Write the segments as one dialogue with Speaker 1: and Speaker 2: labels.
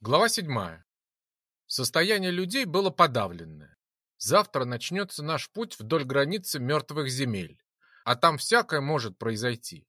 Speaker 1: Глава 7. Состояние людей было подавленное. Завтра начнется наш путь вдоль границы мертвых земель, а там всякое может произойти.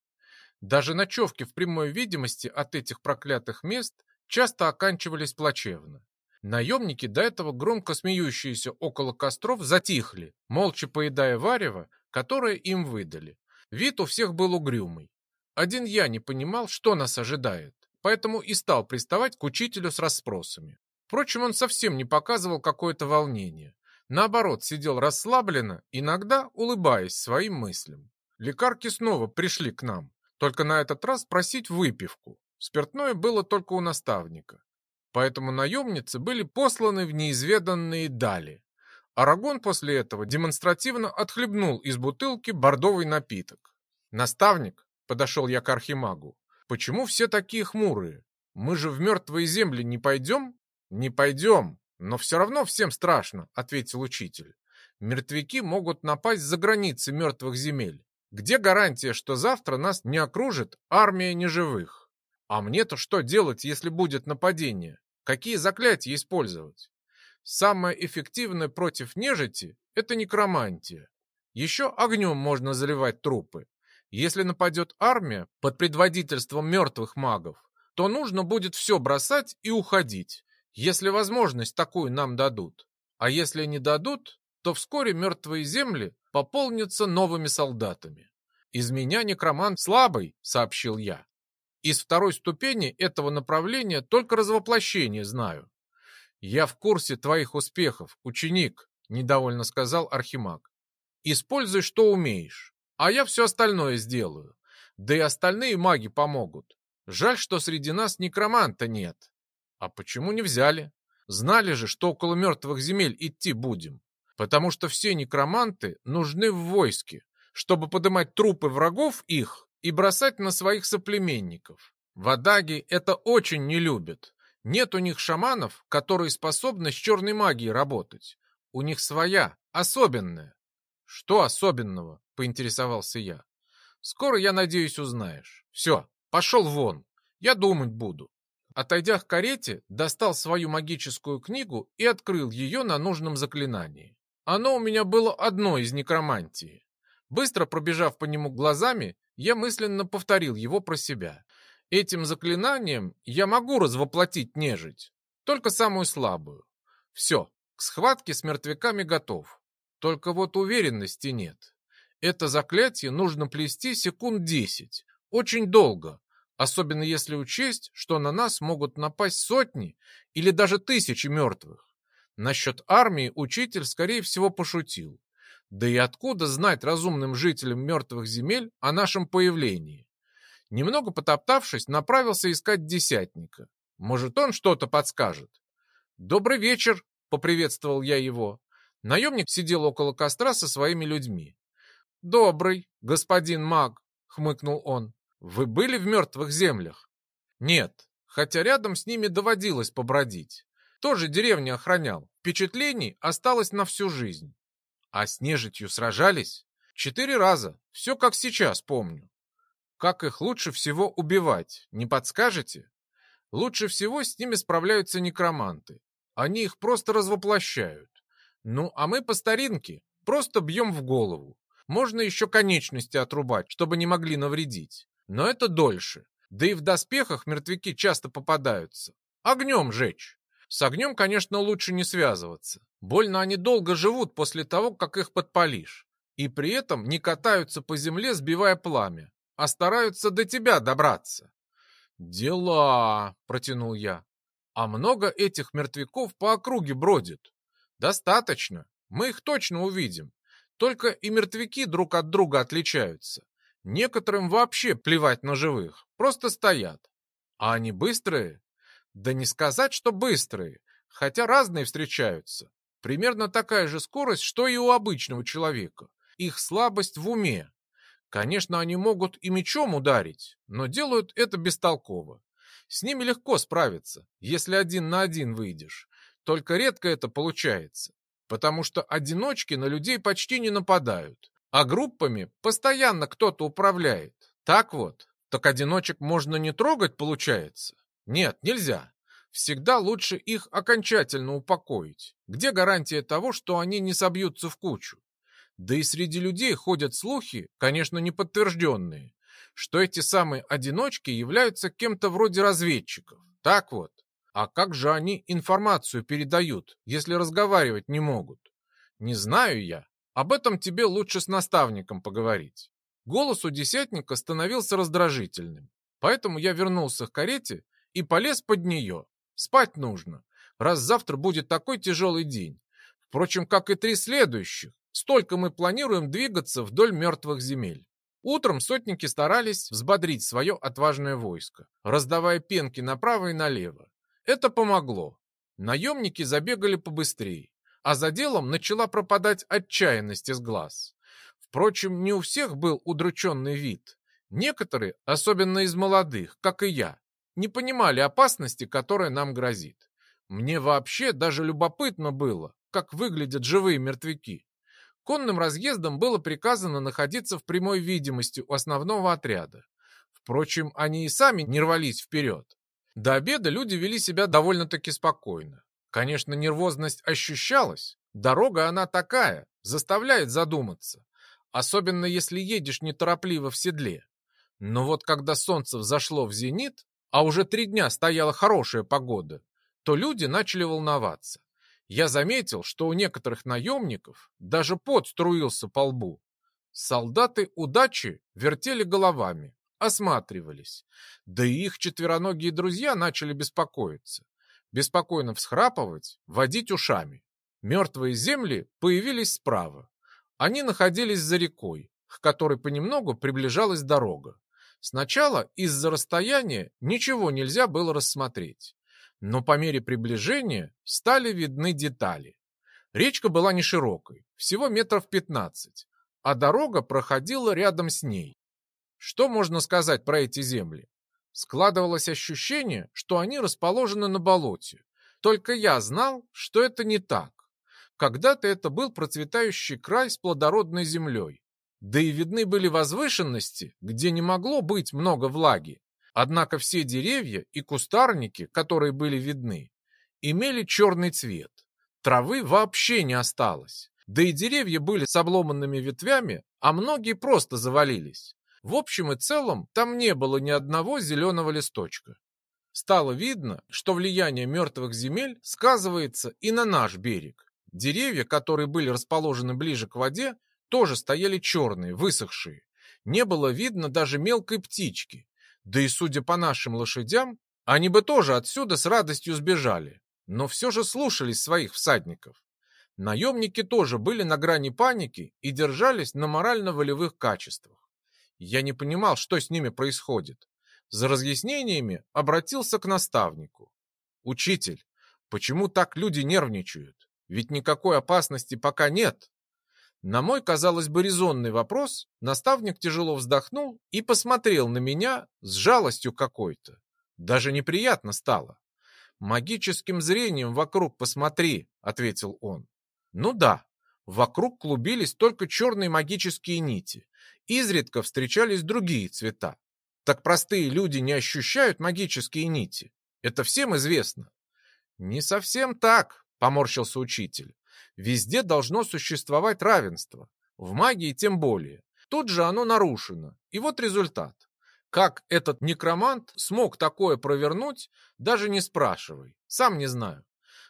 Speaker 1: Даже ночевки в прямой видимости от этих проклятых мест часто оканчивались плачевно. Наемники, до этого громко смеющиеся около костров, затихли, молча поедая варево, которое им выдали. Вид у всех был угрюмый. Один я не понимал, что нас ожидает поэтому и стал приставать к учителю с расспросами. Впрочем, он совсем не показывал какое-то волнение. Наоборот, сидел расслабленно, иногда улыбаясь своим мыслям. Лекарки снова пришли к нам, только на этот раз просить выпивку. Спиртное было только у наставника. Поэтому наемницы были посланы в неизведанные дали. Арагон после этого демонстративно отхлебнул из бутылки бордовый напиток. «Наставник», — подошел я к архимагу, Почему все такие хмурые? Мы же в мертвые земли не пойдем? Не пойдем, но все равно всем страшно, ответил учитель. Мертвяки могут напасть за границы мертвых земель. Где гарантия, что завтра нас не окружит армия неживых? А мне-то что делать, если будет нападение? Какие заклятия использовать? Самое эффективное против нежити – это некромантия. Еще огнем можно заливать трупы. Если нападет армия под предводительством мертвых магов, то нужно будет все бросать и уходить, если возможность такую нам дадут. А если не дадут, то вскоре мертвые земли пополнятся новыми солдатами. «Из меня некромант слабый», — сообщил я. «Из второй ступени этого направления только развоплощение знаю». «Я в курсе твоих успехов, ученик», — недовольно сказал Архимаг. «Используй, что умеешь а я все остальное сделаю. Да и остальные маги помогут. Жаль, что среди нас некроманта нет. А почему не взяли? Знали же, что около мертвых земель идти будем. Потому что все некроманты нужны в войске, чтобы поднимать трупы врагов их и бросать на своих соплеменников. Вадаги это очень не любят. Нет у них шаманов, которые способны с черной магией работать. У них своя, особенная. Что особенного? поинтересовался я. Скоро, я надеюсь, узнаешь. Все, пошел вон. Я думать буду. Отойдя к карете, достал свою магическую книгу и открыл ее на нужном заклинании. Оно у меня было одно из некромантии. Быстро пробежав по нему глазами, я мысленно повторил его про себя. Этим заклинанием я могу развоплотить нежить, только самую слабую. Все, к схватке с мертвяками готов. Только вот уверенности нет. Это заклятие нужно плести секунд десять. Очень долго, особенно если учесть, что на нас могут напасть сотни или даже тысячи мертвых. Насчет армии учитель, скорее всего, пошутил. Да и откуда знать разумным жителям мертвых земель о нашем появлении? Немного потоптавшись, направился искать десятника. Может, он что-то подскажет. «Добрый вечер!» — поприветствовал я его. Наемник сидел около костра со своими людьми. «Добрый, господин маг», — хмыкнул он. «Вы были в мертвых землях?» «Нет, хотя рядом с ними доводилось побродить. Тоже деревню охранял. Впечатлений осталось на всю жизнь. А с нежитью сражались? Четыре раза. Все как сейчас помню. Как их лучше всего убивать, не подскажете? Лучше всего с ними справляются некроманты. Они их просто развоплощают. Ну, а мы по старинке просто бьем в голову. Можно еще конечности отрубать, чтобы не могли навредить. Но это дольше. Да и в доспехах мертвяки часто попадаются. Огнем жечь. С огнем, конечно, лучше не связываться. Больно они долго живут после того, как их подпалишь. И при этом не катаются по земле, сбивая пламя, а стараются до тебя добраться. «Дела!» — протянул я. «А много этих мертвяков по округе бродит?» «Достаточно. Мы их точно увидим. Только и мертвяки друг от друга отличаются. Некоторым вообще плевать на живых, просто стоят. А они быстрые? Да не сказать, что быстрые, хотя разные встречаются. Примерно такая же скорость, что и у обычного человека. Их слабость в уме. Конечно, они могут и мечом ударить, но делают это бестолково. С ними легко справиться, если один на один выйдешь. Только редко это получается потому что одиночки на людей почти не нападают, а группами постоянно кто-то управляет. Так вот, так одиночек можно не трогать, получается? Нет, нельзя. всегда лучше их окончательно упокоить. Где гарантия того, что они не собьются в кучу? Да и среди людей ходят слухи, конечно, не подтвержденные, что эти самые одиночки являются кем-то вроде разведчиков. Так вот. А как же они информацию передают, если разговаривать не могут? Не знаю я. Об этом тебе лучше с наставником поговорить. Голос у десятника становился раздражительным. Поэтому я вернулся к карете и полез под нее. Спать нужно, раз завтра будет такой тяжелый день. Впрочем, как и три следующих. Столько мы планируем двигаться вдоль мертвых земель. Утром сотники старались взбодрить свое отважное войско, раздавая пенки направо и налево. Это помогло. Наемники забегали побыстрее, а за делом начала пропадать отчаянность из глаз. Впрочем, не у всех был удрученный вид. Некоторые, особенно из молодых, как и я, не понимали опасности, которая нам грозит. Мне вообще даже любопытно было, как выглядят живые мертвяки. Конным разъездом было приказано находиться в прямой видимости у основного отряда. Впрочем, они и сами не рвались вперед. До обеда люди вели себя довольно-таки спокойно. Конечно, нервозность ощущалась. Дорога она такая, заставляет задуматься. Особенно если едешь неторопливо в седле. Но вот когда солнце взошло в зенит, а уже три дня стояла хорошая погода, то люди начали волноваться. Я заметил, что у некоторых наемников даже пот струился по лбу. Солдаты удачи вертели головами, осматривались. Да и их четвероногие друзья начали беспокоиться. Беспокойно всхрапывать, водить ушами. Мертвые земли появились справа. Они находились за рекой, к которой понемногу приближалась дорога. Сначала из-за расстояния ничего нельзя было рассмотреть но по мере приближения стали видны детали. Речка была не широкой, всего метров 15, а дорога проходила рядом с ней. Что можно сказать про эти земли? Складывалось ощущение, что они расположены на болоте. Только я знал, что это не так. Когда-то это был процветающий край с плодородной землей. Да и видны были возвышенности, где не могло быть много влаги. Однако все деревья и кустарники, которые были видны, имели черный цвет. Травы вообще не осталось. Да и деревья были с обломанными ветвями, а многие просто завалились. В общем и целом, там не было ни одного зеленого листочка. Стало видно, что влияние мертвых земель сказывается и на наш берег. Деревья, которые были расположены ближе к воде, тоже стояли черные, высохшие. Не было видно даже мелкой птички, да и судя по нашим лошадям, они бы тоже отсюда с радостью сбежали, но все же слушались своих всадников. Наемники тоже были на грани паники и держались на морально-волевых качествах. Я не понимал, что с ними происходит. За разъяснениями обратился к наставнику. «Учитель, почему так люди нервничают? Ведь никакой опасности пока нет». На мой, казалось бы, резонный вопрос наставник тяжело вздохнул и посмотрел на меня с жалостью какой-то. Даже неприятно стало. «Магическим зрением вокруг посмотри», — ответил он. «Ну да, вокруг клубились только черные магические нити. Изредка встречались другие цвета. Так простые люди не ощущают магические нити. Это всем известно». «Не совсем так», — поморщился учитель. Везде должно существовать равенство. В магии тем более. Тут же оно нарушено. И вот результат. Как этот некромант смог такое провернуть, даже не спрашивай. Сам не знаю.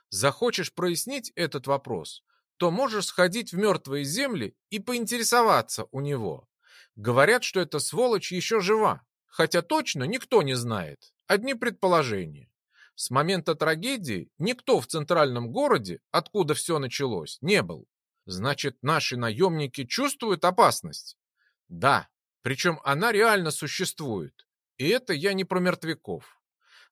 Speaker 1: Захочешь прояснить этот вопрос, то можешь сходить в мертвые земли и поинтересоваться у него. Говорят, что эта сволочь еще жива, хотя точно никто не знает. Одни предположения. С момента трагедии никто в центральном городе, откуда все началось, не был. Значит, наши наемники чувствуют опасность? Да, причем она реально существует. И это я не про мертвяков.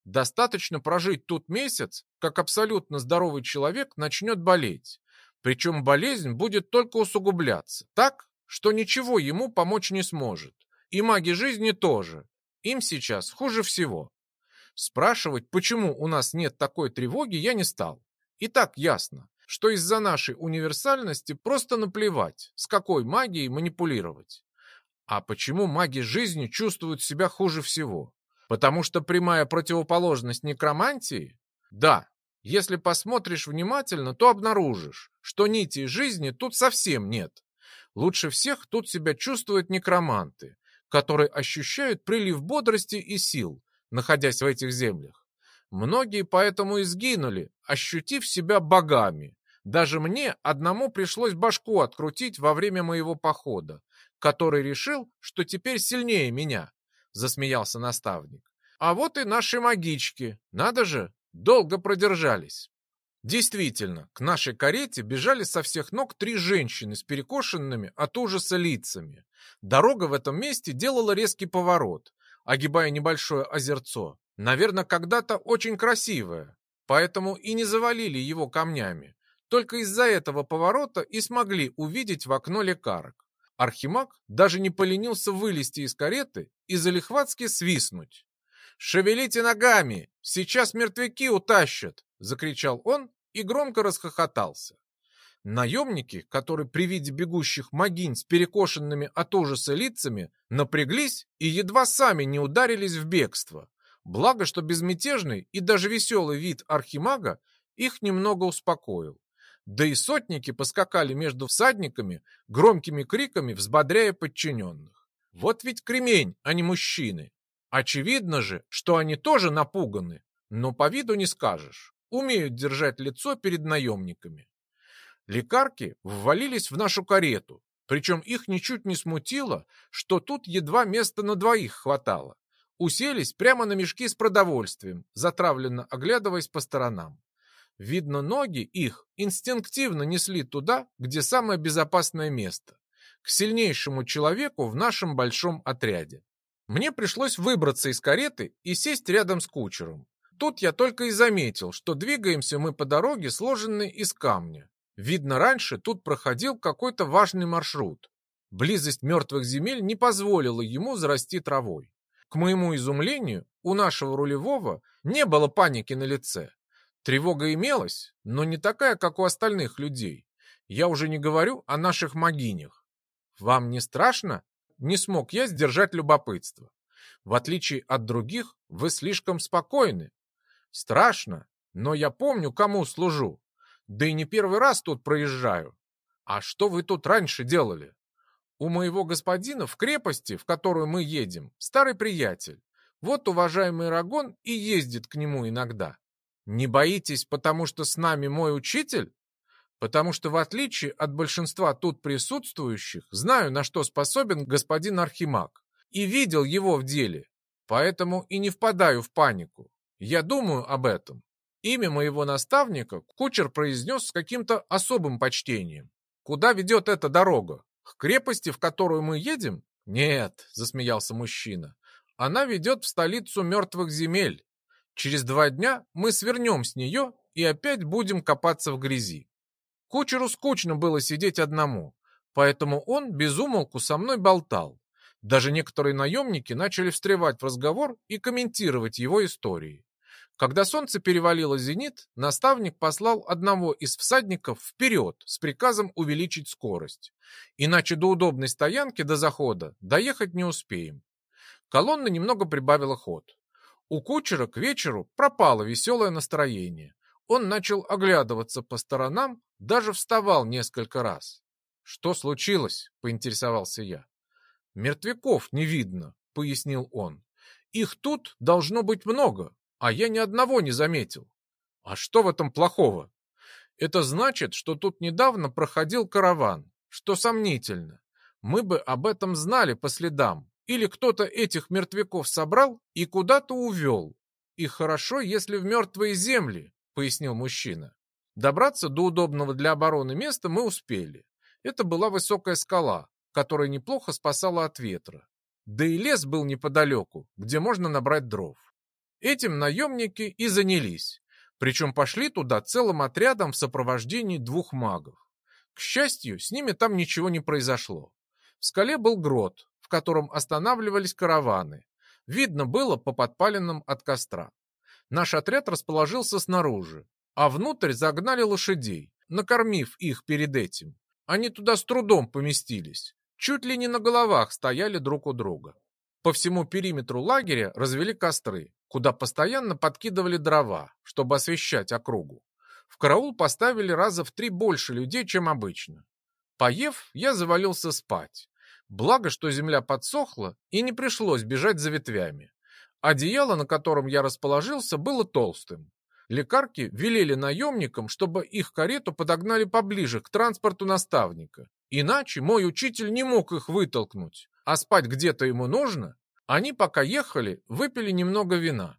Speaker 1: Достаточно прожить тут месяц, как абсолютно здоровый человек начнет болеть. Причем болезнь будет только усугубляться, так, что ничего ему помочь не сможет. И маги жизни тоже. Им сейчас хуже всего. Спрашивать, почему у нас нет такой тревоги, я не стал. И так ясно, что из-за нашей универсальности просто наплевать, с какой магией манипулировать. А почему маги жизни чувствуют себя хуже всего? Потому что прямая противоположность некромантии? Да, если посмотришь внимательно, то обнаружишь, что нитей жизни тут совсем нет. Лучше всех тут себя чувствуют некроманты, которые ощущают прилив бодрости и сил, находясь в этих землях. Многие поэтому и сгинули, ощутив себя богами. Даже мне одному пришлось башку открутить во время моего похода, который решил, что теперь сильнее меня, засмеялся наставник. А вот и наши магички, надо же, долго продержались. Действительно, к нашей карете бежали со всех ног три женщины с перекошенными от ужаса лицами. Дорога в этом месте делала резкий поворот, огибая небольшое озерцо. Наверное, когда-то очень красивое, поэтому и не завалили его камнями. Только из-за этого поворота и смогли увидеть в окно лекарок. Архимаг даже не поленился вылезти из кареты и залихватски свистнуть. «Шевелите ногами! Сейчас мертвяки утащат!» — закричал он и громко расхохотался. Наемники, которые при виде бегущих могинь с перекошенными от ужаса лицами напряглись и едва сами не ударились в бегство. Благо, что безмятежный и даже веселый вид архимага их немного успокоил. Да и сотники поскакали между всадниками, громкими криками взбодряя подчиненных. Вот ведь кремень, а не мужчины. Очевидно же, что они тоже напуганы, но по виду не скажешь умеют держать лицо перед наемниками. Лекарки ввалились в нашу карету, причем их ничуть не смутило, что тут едва места на двоих хватало. Уселись прямо на мешки с продовольствием, затравленно оглядываясь по сторонам. Видно, ноги их инстинктивно несли туда, где самое безопасное место, к сильнейшему человеку в нашем большом отряде. Мне пришлось выбраться из кареты и сесть рядом с кучером. Тут я только и заметил, что двигаемся мы по дороге, сложенной из камня. Видно, раньше тут проходил какой-то важный маршрут. Близость мертвых земель не позволила ему зарасти травой. К моему изумлению, у нашего рулевого не было паники на лице. Тревога имелась, но не такая, как у остальных людей. Я уже не говорю о наших могинях. Вам не страшно? Не смог я сдержать любопытство. В отличие от других, вы слишком спокойны, Страшно, но я помню, кому служу. Да и не первый раз тут проезжаю. А что вы тут раньше делали? У моего господина в крепости, в которую мы едем, старый приятель. Вот уважаемый Рагон и ездит к нему иногда. Не боитесь, потому что с нами мой учитель? Потому что, в отличие от большинства тут присутствующих, знаю, на что способен господин Архимаг, и видел его в деле, поэтому и не впадаю в панику. Я думаю об этом. Имя моего наставника кучер произнес с каким-то особым почтением. Куда ведет эта дорога? К крепости, в которую мы едем? Нет, засмеялся мужчина. Она ведет в столицу мертвых земель. Через два дня мы свернем с нее и опять будем копаться в грязи. Кучеру скучно было сидеть одному, поэтому он безумолку со мной болтал. Даже некоторые наемники начали встревать в разговор и комментировать его истории. Когда солнце перевалило зенит, наставник послал одного из всадников вперед с приказом увеличить скорость. Иначе до удобной стоянки до захода доехать не успеем. Колонна немного прибавила ход. У кучера к вечеру пропало веселое настроение. Он начал оглядываться по сторонам, даже вставал несколько раз. «Что случилось?» — поинтересовался я. «Мертвяков не видно», — пояснил он. «Их тут должно быть много, а я ни одного не заметил. А что в этом плохого? Это значит, что тут недавно проходил караван, что сомнительно. Мы бы об этом знали по следам. Или кто-то этих мертвяков собрал и куда-то увел. И хорошо, если в мертвые земли, пояснил мужчина. Добраться до удобного для обороны места мы успели. Это была высокая скала, которая неплохо спасала от ветра. Да и лес был неподалеку, где можно набрать дров. Этим наемники и занялись, причем пошли туда целым отрядом в сопровождении двух магов. К счастью, с ними там ничего не произошло. В скале был грот, в котором останавливались караваны. Видно было по подпаленным от костра. Наш отряд расположился снаружи, а внутрь загнали лошадей, накормив их перед этим. Они туда с трудом поместились, чуть ли не на головах стояли друг у друга. По всему периметру лагеря развели костры, куда постоянно подкидывали дрова, чтобы освещать округу. В караул поставили раза в три больше людей, чем обычно. Поев, я завалился спать. Благо, что земля подсохла, и не пришлось бежать за ветвями. Одеяло, на котором я расположился, было толстым. Лекарки велели наемникам, чтобы их карету подогнали поближе к транспорту наставника. Иначе мой учитель не мог их вытолкнуть, а спать где-то ему нужно. Они, пока ехали, выпили немного вина,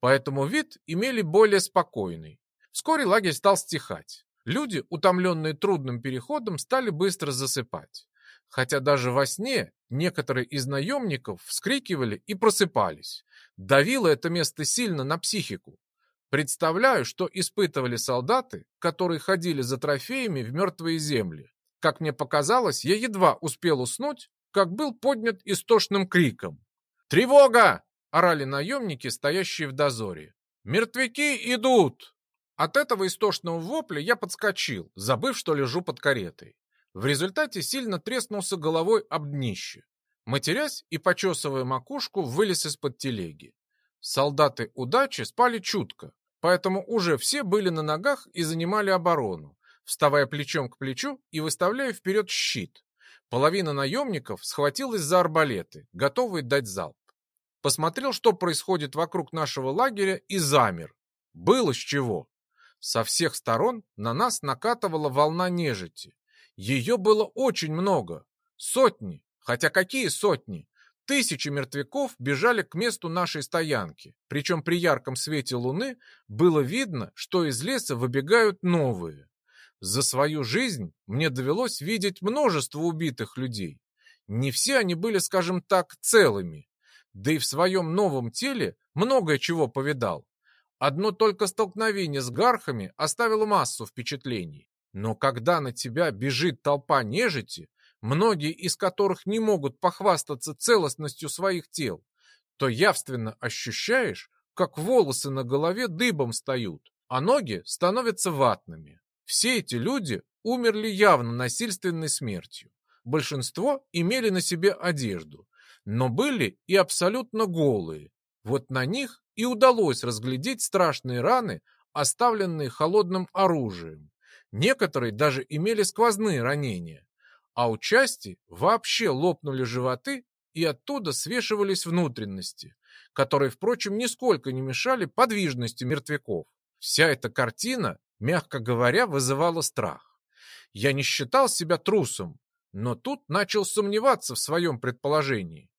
Speaker 1: поэтому вид имели более спокойный. Вскоре лагерь стал стихать. Люди, утомленные трудным переходом, стали быстро засыпать. Хотя даже во сне некоторые из наемников вскрикивали и просыпались. Давило это место сильно на психику. Представляю, что испытывали солдаты, которые ходили за трофеями в мертвые земли. Как мне показалось, я едва успел уснуть, как был поднят истошным криком. «Тревога!» — орали наемники, стоящие в дозоре. «Мертвяки идут!» От этого истошного вопля я подскочил, забыв, что лежу под каретой. В результате сильно треснулся головой об днище. Матерясь и почесывая макушку, вылез из-под телеги. Солдаты удачи спали чутко, поэтому уже все были на ногах и занимали оборону, вставая плечом к плечу и выставляя вперед щит. Половина наемников схватилась за арбалеты, готовые дать залп. Посмотрел, что происходит вокруг нашего лагеря, и замер. Было с чего. Со всех сторон на нас накатывала волна нежити. Ее было очень много. Сотни. Хотя какие сотни? Тысячи мертвяков бежали к месту нашей стоянки, причем при ярком свете луны было видно, что из леса выбегают новые. За свою жизнь мне довелось видеть множество убитых людей. Не все они были, скажем так, целыми. Да и в своем новом теле многое чего повидал. Одно только столкновение с гархами оставило массу впечатлений. Но когда на тебя бежит толпа нежити, многие из которых не могут похвастаться целостностью своих тел, то явственно ощущаешь, как волосы на голове дыбом встают, а ноги становятся ватными. Все эти люди умерли явно насильственной смертью. Большинство имели на себе одежду, но были и абсолютно голые. Вот на них и удалось разглядеть страшные раны, оставленные холодным оружием. Некоторые даже имели сквозные ранения а у части вообще лопнули животы и оттуда свешивались внутренности, которые, впрочем, нисколько не мешали подвижности мертвяков. Вся эта картина, мягко говоря, вызывала страх. Я не считал себя трусом, но тут начал сомневаться в своем предположении.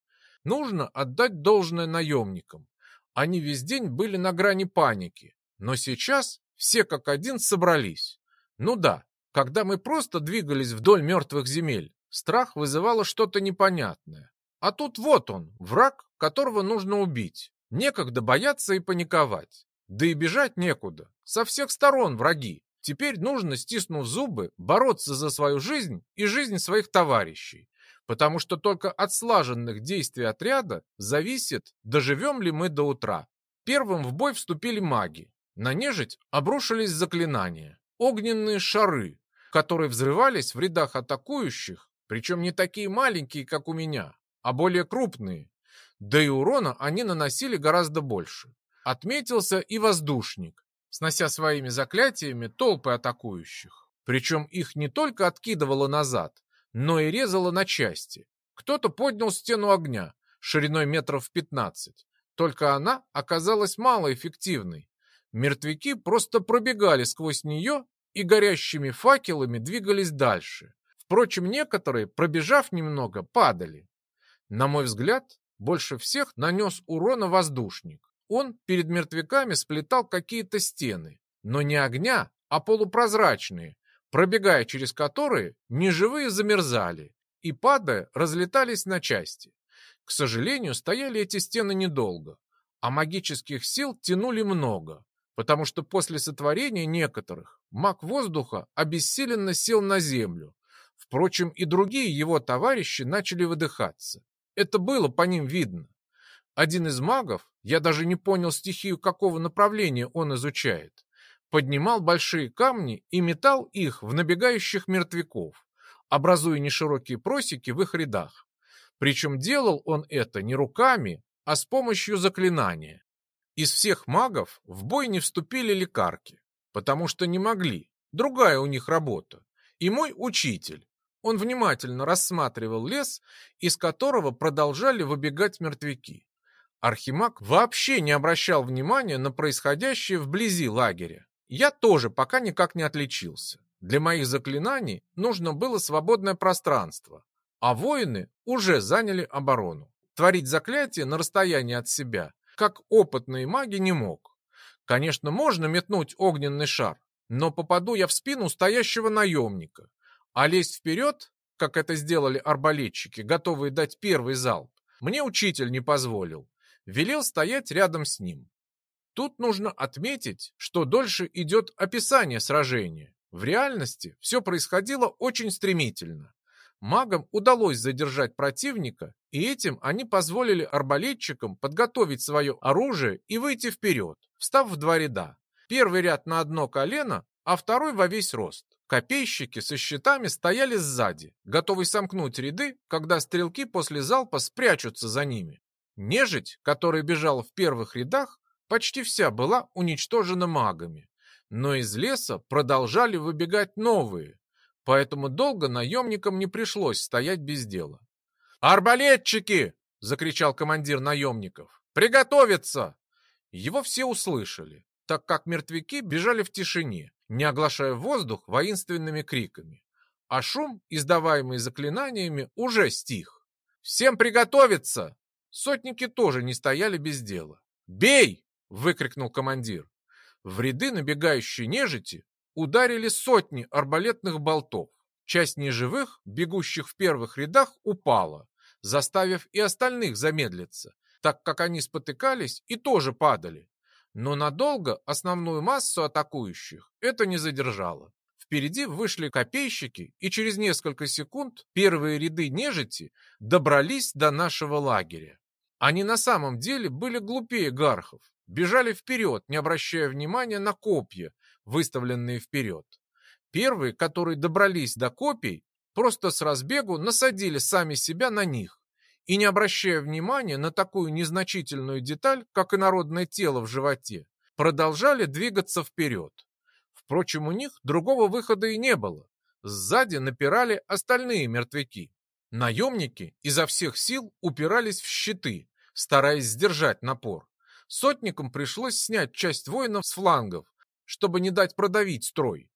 Speaker 1: Нужно отдать должное наемникам. Они весь день были на грани паники, но сейчас все как один собрались. Ну да, когда мы просто двигались вдоль мертвых земель, страх вызывало что-то непонятное. А тут вот он, враг, которого нужно убить. Некогда бояться и паниковать. Да и бежать некуда. Со всех сторон враги. Теперь нужно, стиснув зубы, бороться за свою жизнь и жизнь своих товарищей. Потому что только от слаженных действий отряда зависит, доживем ли мы до утра. Первым в бой вступили маги. На нежить обрушились заклинания. Огненные шары, которые взрывались в рядах атакующих, причем не такие маленькие, как у меня, а более крупные. Да и урона они наносили гораздо больше. Отметился и воздушник, снося своими заклятиями толпы атакующих. Причем их не только откидывало назад, но и резало на части. Кто-то поднял стену огня шириной метров 15, только она оказалась малоэффективной. Мертвяки просто пробегали сквозь нее и горящими факелами двигались дальше. Впрочем, некоторые, пробежав немного, падали. На мой взгляд, больше всех нанес урона воздушник. Он перед мертвяками сплетал какие-то стены, но не огня, а полупрозрачные, пробегая через которые неживые замерзали и, падая, разлетались на части. К сожалению, стояли эти стены недолго, а магических сил тянули много, потому что после сотворения некоторых маг воздуха обессиленно сел на землю. Впрочем, и другие его товарищи начали выдыхаться. Это было по ним видно. Один из магов, я даже не понял стихию, какого направления он изучает, поднимал большие камни и метал их в набегающих мертвяков, образуя неширокие просеки в их рядах. Причем делал он это не руками, а с помощью заклинания. Из всех магов в бой не вступили лекарки, потому что не могли. Другая у них работа. И мой учитель. Он внимательно рассматривал лес, из которого продолжали выбегать мертвяки. Архимаг вообще не обращал внимания на происходящее вблизи лагеря. Я тоже пока никак не отличился. Для моих заклинаний нужно было свободное пространство, а воины уже заняли оборону. Творить заклятие на расстоянии от себя, как опытные маги, не мог. Конечно, можно метнуть огненный шар, но попаду я в спину стоящего наемника. А лезть вперед, как это сделали арбалетчики, готовые дать первый залп, мне учитель не позволил. Велел стоять рядом с ним. Тут нужно отметить, что дольше идет описание сражения. В реальности все происходило очень стремительно. Магам удалось задержать противника, и этим они позволили арбалетчикам подготовить свое оружие и выйти вперед, встав в два ряда. Первый ряд на одно колено, а второй во весь рост. Копейщики со щитами стояли сзади, готовые сомкнуть ряды, когда стрелки после залпа спрячутся за ними. Нежить, которая бежала в первых рядах, почти вся была уничтожена магами. Но из леса продолжали выбегать новые, поэтому долго наемникам не пришлось стоять без дела. «Арбалетчики!» — закричал командир наемников. «Приготовиться!» Его все услышали, так как мертвяки бежали в тишине, не оглашая воздух воинственными криками. А шум, издаваемый заклинаниями, уже стих. «Всем приготовиться!» Сотники тоже не стояли без дела. «Бей!» — выкрикнул командир. В ряды набегающей нежити ударили сотни арбалетных болтов. Часть неживых, бегущих в первых рядах, упала, заставив и остальных замедлиться, так как они спотыкались и тоже падали. Но надолго основную массу атакующих это не задержало. Впереди вышли копейщики, и через несколько секунд первые ряды нежити добрались до нашего лагеря. Они на самом деле были глупее гархов, бежали вперед, не обращая внимания на копья, выставленные вперед. Первые, которые добрались до копий, просто с разбегу насадили сами себя на них и, не обращая внимания на такую незначительную деталь, как инородное тело в животе, продолжали двигаться вперед. Впрочем, у них другого выхода и не было. Сзади напирали остальные мертвяки. Наемники изо всех сил упирались в щиты, стараясь сдержать напор. Сотникам пришлось снять часть воинов с флангов, чтобы не дать продавить строй.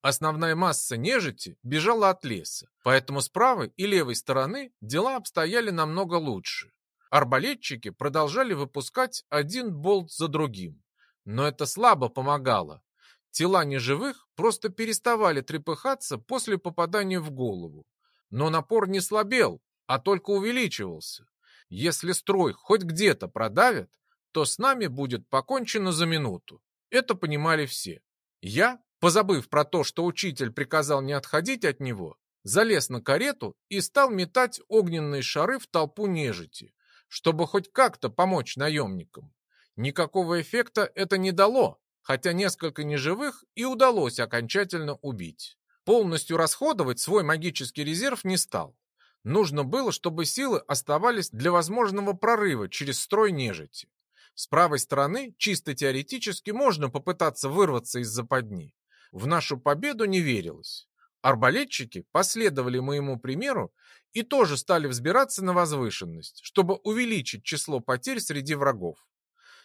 Speaker 1: Основная масса нежити бежала от леса, поэтому с правой и левой стороны дела обстояли намного лучше. Арбалетчики продолжали выпускать один болт за другим, но это слабо помогало. Тела неживых просто переставали трепыхаться после попадания в голову. Но напор не слабел, а только увеличивался. Если строй хоть где-то продавят, то с нами будет покончено за минуту. Это понимали все. Я, позабыв про то, что учитель приказал не отходить от него, залез на карету и стал метать огненные шары в толпу нежити, чтобы хоть как-то помочь наемникам. Никакого эффекта это не дало, хотя несколько неживых и удалось окончательно убить. Полностью расходовать свой магический резерв не стал. Нужно было, чтобы силы оставались для возможного прорыва через строй нежити. С правой стороны, чисто теоретически, можно попытаться вырваться из западни. В нашу победу не верилось. Арбалетчики последовали моему примеру и тоже стали взбираться на возвышенность, чтобы увеличить число потерь среди врагов.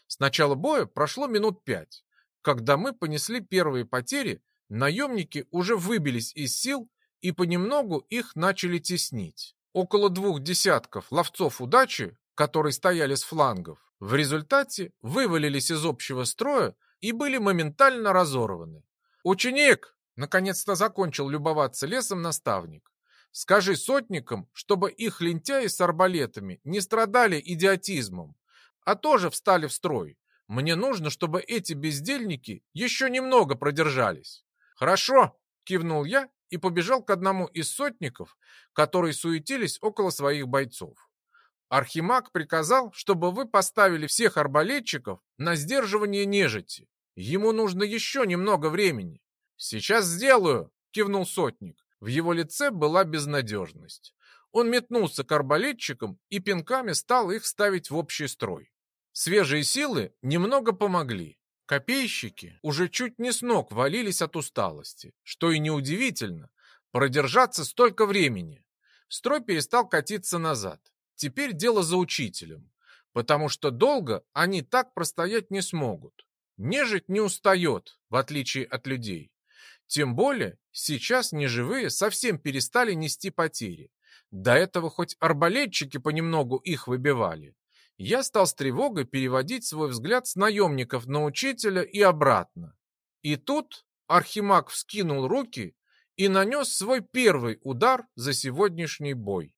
Speaker 1: С начала боя прошло минут пять. Когда мы понесли первые потери, наемники уже выбились из сил и понемногу их начали теснить. Около двух десятков ловцов удачи, которые стояли с флангов, в результате вывалились из общего строя и были моментально разорваны. «Ученик!» — наконец-то закончил любоваться лесом наставник. «Скажи сотникам, чтобы их лентяи с арбалетами не страдали идиотизмом, а тоже встали в строй. Мне нужно, чтобы эти бездельники еще немного продержались». «Хорошо!» — кивнул я и побежал к одному из сотников, которые суетились около своих бойцов. Архимаг приказал, чтобы вы поставили всех арбалетчиков на сдерживание нежити. Ему нужно еще немного времени. Сейчас сделаю, кивнул сотник. В его лице была безнадежность. Он метнулся к арбалетчикам и пинками стал их ставить в общий строй. Свежие силы немного помогли. Копейщики уже чуть не с ног валились от усталости, что и неудивительно, продержаться столько времени. Строй перестал катиться назад. Теперь дело за учителем, потому что долго они так простоять не смогут. Нежить не устает, в отличие от людей. Тем более, сейчас неживые совсем перестали нести потери. До этого хоть арбалетчики понемногу их выбивали. Я стал с тревогой переводить свой взгляд с наемников на учителя и обратно. И тут Архимаг вскинул руки и нанес свой первый удар за сегодняшний бой.